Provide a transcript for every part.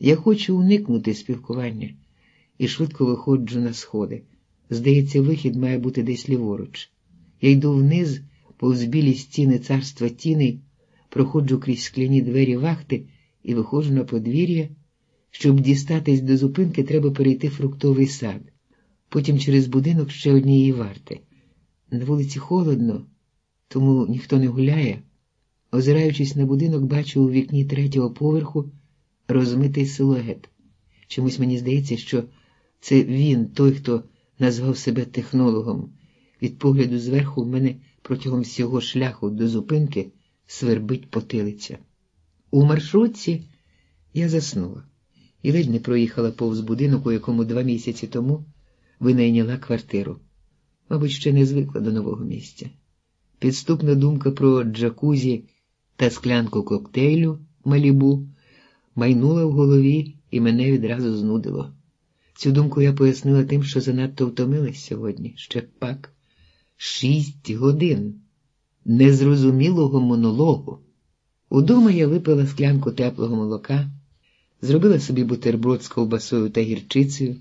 Я хочу уникнути спілкування і швидко виходжу на сходи. Здається, вихід має бути десь ліворуч. Я йду вниз, повз білі стіни царства тіней, проходжу крізь скляні двері вахти і виходжу на подвір'я. Щоб дістатись до зупинки, треба перейти фруктовий сад, потім через будинок ще однієї варти. На вулиці холодно, тому ніхто не гуляє. Озираючись на будинок, бачу у вікні третього поверху розмитий силует. Чомусь мені здається, що це він, той, хто назвав себе технологом. Від погляду зверху в мене протягом всього шляху до зупинки свербить потилиця. У маршрутці я заснула і ледь не проїхала повз будинок, у якому два місяці тому винайняла квартиру. Мабуть, ще не звикла до нового місця. Підступна думка про джакузі та склянку коктейлю Малібу майнула в голові і мене відразу знудило. Цю думку я пояснила тим, що занадто втомилась сьогодні, ще пак шість годин незрозумілого монологу. Удома я випила склянку теплого молока, зробила собі бутерброд з ковбасою та гірчицею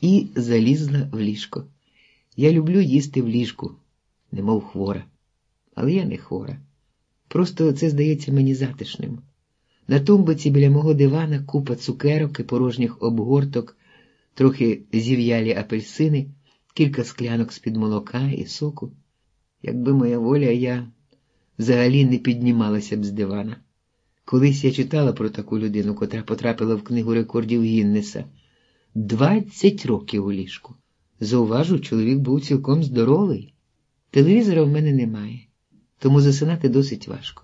і залізла в ліжко. Я люблю їсти в ліжку, немов хвора. Але я не хвора. Просто це здається мені затишним. На тумбиці біля мого дивана купа цукерок і порожніх обгорток, трохи зів'ялі апельсини, кілька склянок з-під молока і соку. Якби моя воля, я взагалі не піднімалася б з дивана. Колись я читала про таку людину, котра потрапила в книгу рекордів Гіннеса. Двадцять років у ліжку. Зауважу, чоловік був цілком здоровий. Телевізора в мене немає, тому засинати досить важко.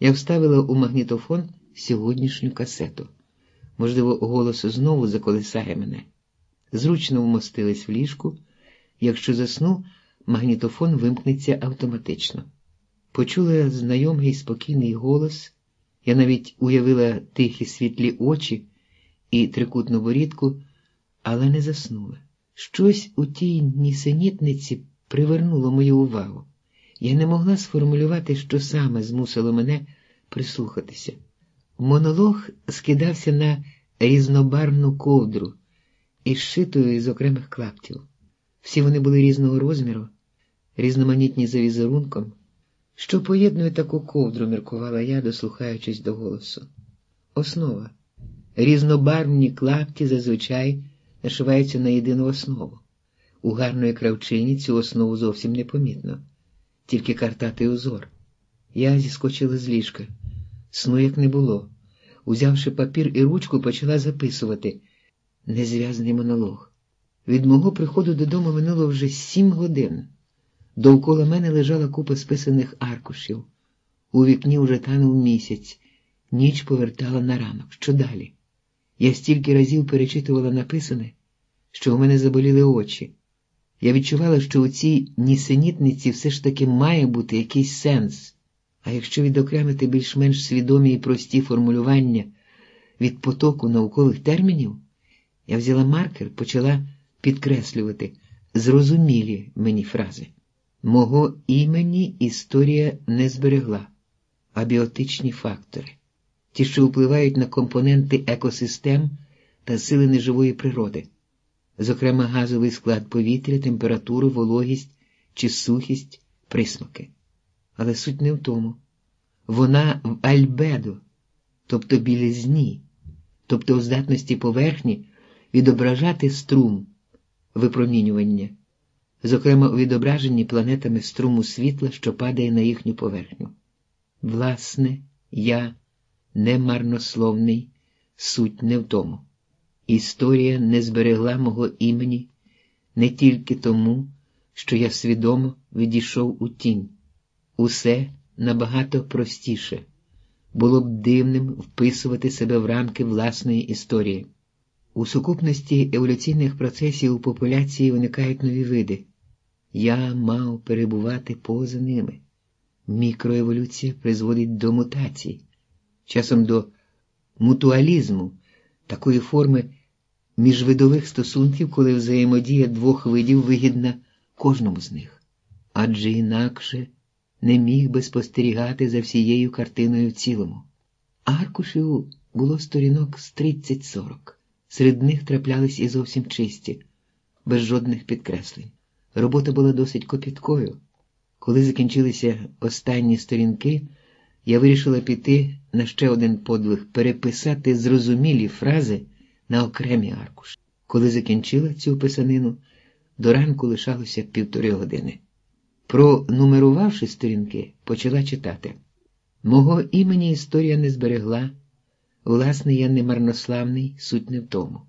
Я вставила у магнітофон сьогоднішню касету. Можливо, голос знову заколисає мене. Зручно вмостились в ліжку. Якщо засну, магнітофон вимкнеться автоматично. Почула знайомий спокійний голос, я навіть уявила тихі світлі очі і трикутну борідку, але не заснула. Щось у тій нісенітниці привернуло мою увагу. Я не могла сформулювати, що саме змусило мене прислухатися. Монолог скидався на різнобарвну ковдру із шитою із окремих клаптів. Всі вони були різного розміру, різноманітні за візерунком. Що поєднує таку ковдру, міркувала я, дослухаючись до голосу. Основа. Різнобарвні клапті зазвичай нашиваються на єдину основу. У гарної кравчині цю основу зовсім не помітно, тільки картатий узор. Я зіскочила з ліжка. Сну як не було. Узявши папір і ручку, почала записувати незв'язний монолог. Від мого приходу додому минуло вже сім годин. Довкола мене лежала купа списаних аркушів. У вікні уже танув місяць, ніч повертала на ранок. Що далі? Я стільки разів перечитувала написане, що у мене заболіли очі. Я відчувала, що у цій нісенітниці все ж таки має бути якийсь сенс, а якщо відокремити більш-менш свідомі і прості формулювання від потоку наукових термінів, я взяла маркер, почала підкреслювати зрозумілі мені фрази. Мого імені історія не зберегла, абіотичні фактори, ті, що впливають на компоненти екосистем та сили неживої природи, зокрема газовий склад повітря, температуру, вологість чи сухість, присмаки. Але суть не в тому. Вона в альбедо, тобто білизні, тобто у здатності поверхні відображати струм випромінювання зокрема у відображенні планетами струму світла, що падає на їхню поверхню. Власне, я не марнословний, суть не в тому. Історія не зберегла мого імені не тільки тому, що я свідомо відійшов у тінь. Усе набагато простіше. Було б дивним вписувати себе в рамки власної історії. У сукупності еволюційних процесів у популяції виникають нові види. Я мав перебувати поза ними. Мікроеволюція призводить до мутацій, часом до мутуалізму, такої форми міжвидових стосунків, коли взаємодія двох видів вигідна кожному з них, адже інакше не міг би спостерігати за всією картиною в цілому. Аркушів було сторінок з 30-40. Серед них траплялись і зовсім чисті, без жодних підкреслень. Робота була досить копіткою. Коли закінчилися останні сторінки, я вирішила піти на ще один подвиг переписати зрозумілі фрази на окремі аркуші. Коли закінчила цю писанину, до ранку лишалося півтори години. Пронумерувавши сторінки, почала читати. Мого імені історія не зберегла, власне, я не марнославний, суть не в тому.